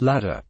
ladder.